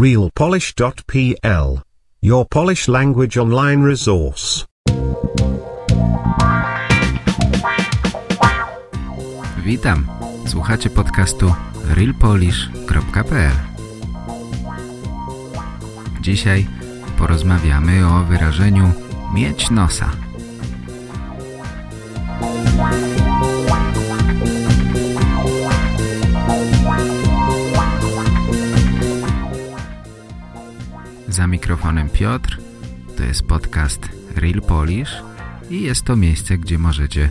realpolish.pl. Your Polish language online resource. Witam. Słuchacie podcastu realpolish.pl. Dzisiaj porozmawiamy o wyrażeniu mieć nosa. Za mikrofonem Piotr, to jest podcast Real Polish i jest to miejsce, gdzie możecie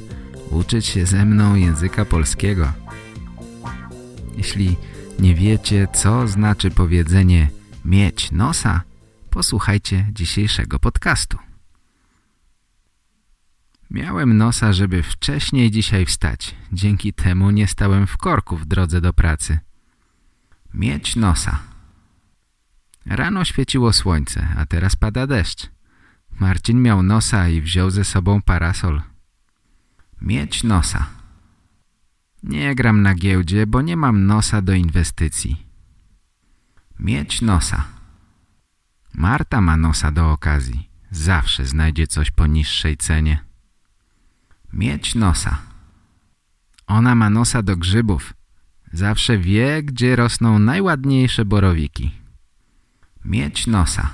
uczyć się ze mną języka polskiego. Jeśli nie wiecie, co znaczy powiedzenie mieć nosa, posłuchajcie dzisiejszego podcastu. Miałem nosa, żeby wcześniej dzisiaj wstać. Dzięki temu nie stałem w korku w drodze do pracy. Mieć nosa. Rano świeciło słońce, a teraz pada deszcz. Marcin miał nosa i wziął ze sobą parasol. Mieć nosa. Nie gram na giełdzie, bo nie mam nosa do inwestycji. Mieć nosa. Marta ma nosa do okazji. Zawsze znajdzie coś po niższej cenie. Mieć nosa. Ona ma nosa do grzybów. Zawsze wie, gdzie rosną najładniejsze borowiki. Mieć nosa.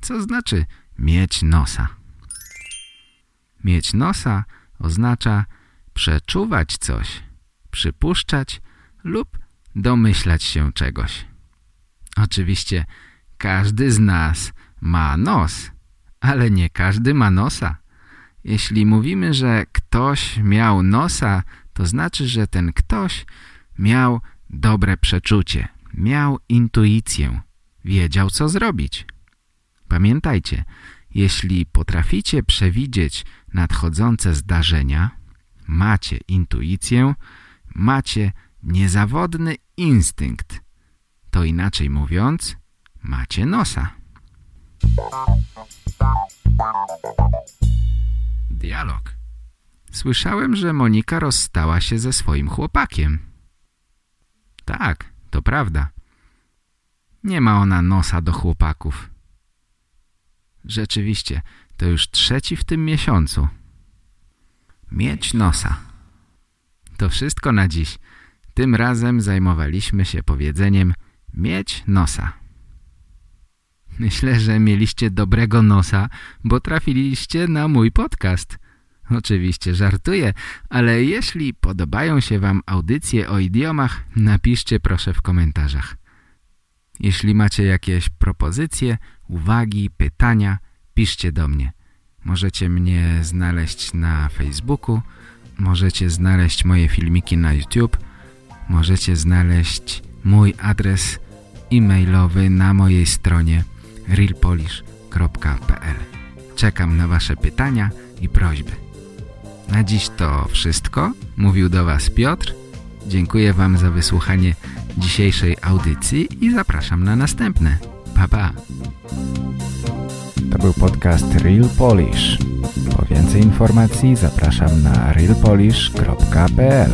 Co znaczy mieć nosa? Mieć nosa oznacza przeczuwać coś, przypuszczać lub domyślać się czegoś. Oczywiście każdy z nas ma nos, ale nie każdy ma nosa. Jeśli mówimy, że ktoś miał nosa, to znaczy, że ten ktoś miał dobre przeczucie, miał intuicję, wiedział co zrobić. Pamiętajcie, jeśli potraficie przewidzieć nadchodzące zdarzenia, macie intuicję, macie niezawodny instynkt. To inaczej mówiąc, macie nosa. Dialog. Słyszałem, że Monika rozstała się ze swoim chłopakiem. Tak, to prawda. Nie ma ona nosa do chłopaków. Rzeczywiście, to już trzeci w tym miesiącu. Mieć nosa. To wszystko na dziś. Tym razem zajmowaliśmy się powiedzeniem mieć nosa. Myślę, że mieliście dobrego nosa, bo trafiliście na mój podcast. Oczywiście żartuję, ale jeśli podobają się Wam audycje o idiomach, napiszcie proszę w komentarzach. Jeśli macie jakieś propozycje, uwagi, pytania, piszcie do mnie. Możecie mnie znaleźć na Facebooku, możecie znaleźć moje filmiki na YouTube, możecie znaleźć mój adres e-mailowy na mojej stronie realpolish.pl Czekam na Wasze pytania i prośby. Na dziś to wszystko. Mówił do Was Piotr. Dziękuję Wam za wysłuchanie dzisiejszej audycji i zapraszam na następne. Pa, pa. To był podcast Real Polish. Po więcej informacji zapraszam na realpolish.pl